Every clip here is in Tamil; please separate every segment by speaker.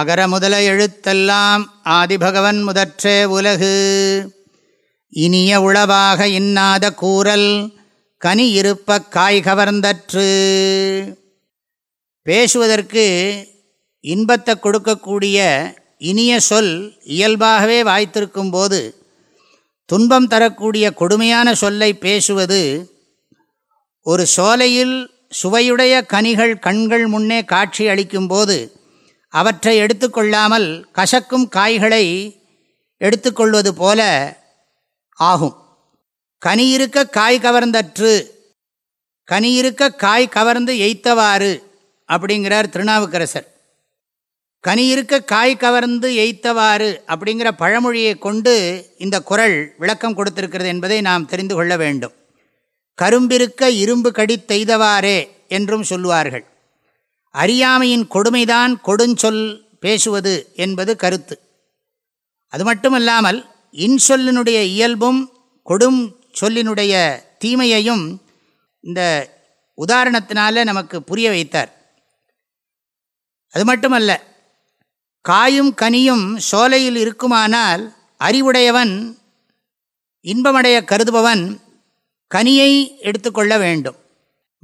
Speaker 1: அகர முதல எழுத்தெல்லாம் ஆதிபகவன் முதற்றே உலகு இனிய உளவாக இன்னாத கூறல் கனி இருப்ப காய் கவர்ந்தற்று பேசுவதற்கு இன்பத்தை கொடுக்கக்கூடிய இனிய சொல் இயல்பாகவே வாய்த்திருக்கும் போது துன்பம் தரக்கூடிய கொடுமையான சொல்லை பேசுவது ஒரு சோலையில் சுவையுடைய கனிகள் கண்கள் முன்னே காட்சி அளிக்கும்போது அவற்றை எடுத்துக்கொள்ளாமல் கசக்கும் காய்களை எடுத்துக்கொள்வது போல ஆகும் கனியிருக்க காய் கவர்ந்தற்று கனியிருக்க காய் கவர்ந்து எய்த்தவாறு அப்படிங்கிறார் திருநாவுக்கரசர் கனியிருக்க காய் கவர்ந்து எய்த்தவாறு அப்படிங்கிற பழமொழியை கொண்டு இந்த குரல் விளக்கம் கொடுத்திருக்கிறது என்பதை நாம் தெரிந்து கொள்ள வேண்டும் கரும்பிருக்க இரும்பு கடி என்றும் சொல்வார்கள் அறியாமையின் கொடுமைதான் கொடுஞ்சொல் பேசுவது என்பது கருத்து அது மட்டுமல்லாமல் இன்சொல்லினுடைய இயல்பும் கொடும் சொல்லினுடைய தீமையையும் இந்த உதாரணத்தினால நமக்கு புரிய வைத்தார் அது மட்டுமல்ல காயும் கனியும் சோலையில் இருக்குமானால் அறிவுடையவன் இன்பமடைய கருதுபவன் கனியை எடுத்துக்கொள்ள வேண்டும்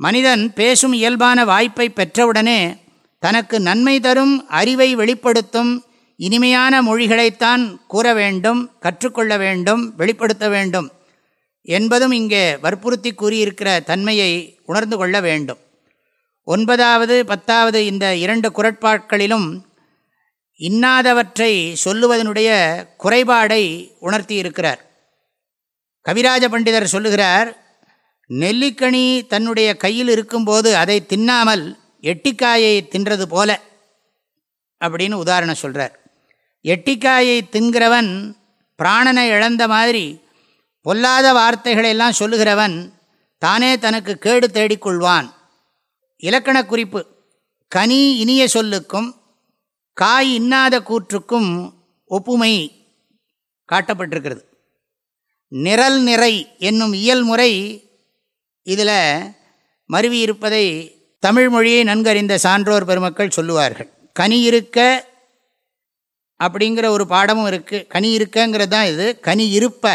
Speaker 1: மனிதன் பேசும் இயல்பான வாய்ப்பை பெற்றவுடனே தனக்கு நன்மை தரும் அறிவை வெளிப்படுத்தும் இனிமையான மொழிகளைத்தான் கூற வேண்டும் கற்றுக்கொள்ள வேண்டும் வெளிப்படுத்த வேண்டும் என்பதும் இங்கே வற்புறுத்தி கூறியிருக்கிற தன்மையை உணர்ந்து கொள்ள வேண்டும் ஒன்பதாவது பத்தாவது இந்த இரண்டு குரட்பாட்களிலும் இன்னாதவற்றை சொல்லுவதனுடைய குறைபாடை உணர்த்தியிருக்கிறார் கவிராஜ பண்டிதர் சொல்லுகிறார் நெல்லிக்கணி தன்னுடைய கையில் இருக்கும்போது அதை தின்னாமல் எட்டிக்காயை தின்றது போல அப்படின்னு உதாரணம் சொல்கிறார் எட்டிக்காயை தின்கிறவன் பிராணனை இழந்த மாதிரி பொல்லாத வார்த்தைகளெல்லாம் சொல்லுகிறவன் தானே தனக்கு கேடு தேடிக்கொள்வான் இலக்கண குறிப்பு கனி இனிய சொல்லுக்கும் காய் இன்னாத கூற்றுக்கும் ஒப்புமை காட்டப்பட்டிருக்கிறது நிரல் நிறை என்னும் இயல்முறை இதில் மருவி இருப்பதை தமிழ் மொழியை நன்கறிந்த சான்றோர் பெருமக்கள் சொல்லுவார்கள் கனி இருக்க அப்படிங்கிற ஒரு பாடமும் இருக்குது கனி இருக்கங்கிறது தான் இது கனி இருப்ப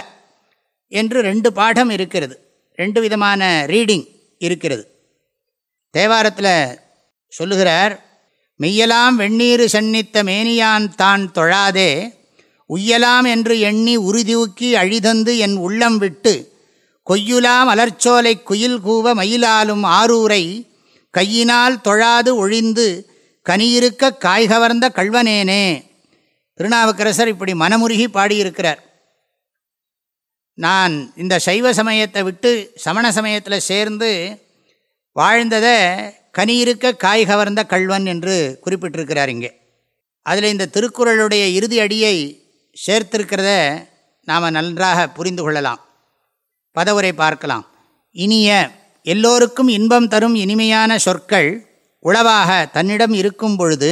Speaker 1: என்று ரெண்டு பாடம் இருக்கிறது ரெண்டு விதமான ரீடிங் இருக்கிறது தேவாரத்தில் சொல்லுகிறார் மெய்யலாம் வெந்நீர் சன்னித்த மேனியான் தான் தொழாதே உய்யலாம் என்று எண்ணி உறுதியூக்கி அழிதந்து என் உள்ளம் விட்டு கொய்யுலா அலர்ச்சோலை குயில் கூவ மயிலாலும் ஆரூரை கையினால் தொழாது ஒழிந்து கனியிருக்க காய்கவர்ந்த கல்வனேனே திருநாவுக்கரசர் இப்படி மனமுருகி பாடியிருக்கிறார் நான் இந்த சைவ சமயத்தை விட்டு சமண சமயத்தில் சேர்ந்து வாழ்ந்ததை கனியிருக்க காய் கவர்ந்த கல்வன் என்று குறிப்பிட்டிருக்கிறார் இங்கே அதில் இந்த திருக்குறளுடைய இறுதி அடியை சேர்த்திருக்கிறத நாம் நன்றாக புரிந்து கொள்ளலாம் பதவுரை பார்க்கலாம் இனிய எல்லோருக்கும் இன்பம் தரும் இனிமையான சொற்கள் உளவாக தன்னிடம் இருக்கும் பொழுது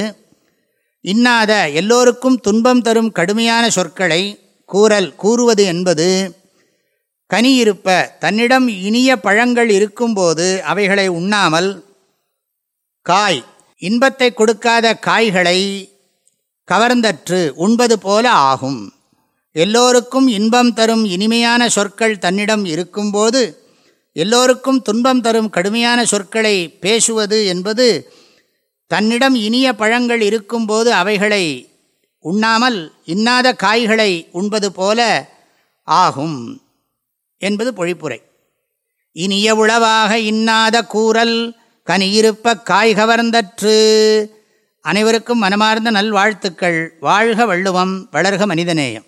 Speaker 1: இன்னாத எல்லோருக்கும் துன்பம் தரும் கடுமையான சொற்களை கூறல் கூறுவது என்பது கனியிருப்ப இருப்ப தன்னிடம் இனிய பழங்கள் இருக்கும்போது அவைகளை உண்ணாமல் காய் இன்பத்தை கொடுக்காத காய்களை கவர்ந்தற்று உண்பது போல ஆகும் எல்லோருக்கும் இன்பம் தரும் இனிமையான சொற்கள் தன்னிடம் இருக்கும்போது எல்லோருக்கும் துன்பம் தரும் கடுமையான சொற்களை பேசுவது என்பது தன்னிடம் இனிய பழங்கள் இருக்கும்போது அவைகளை உண்ணாமல் இன்னாத காய்களை உண்பது போல ஆகும் என்பது பொழிப்புரை இனிய உளவாக இன்னாத கூறல் கனியிருப்ப காய் கவர்ந்தற்று அனைவருக்கும் மனமார்ந்த நல்வாழ்த்துக்கள் வாழ்க வள்ளுவம் வளர்க மனிதநேயம்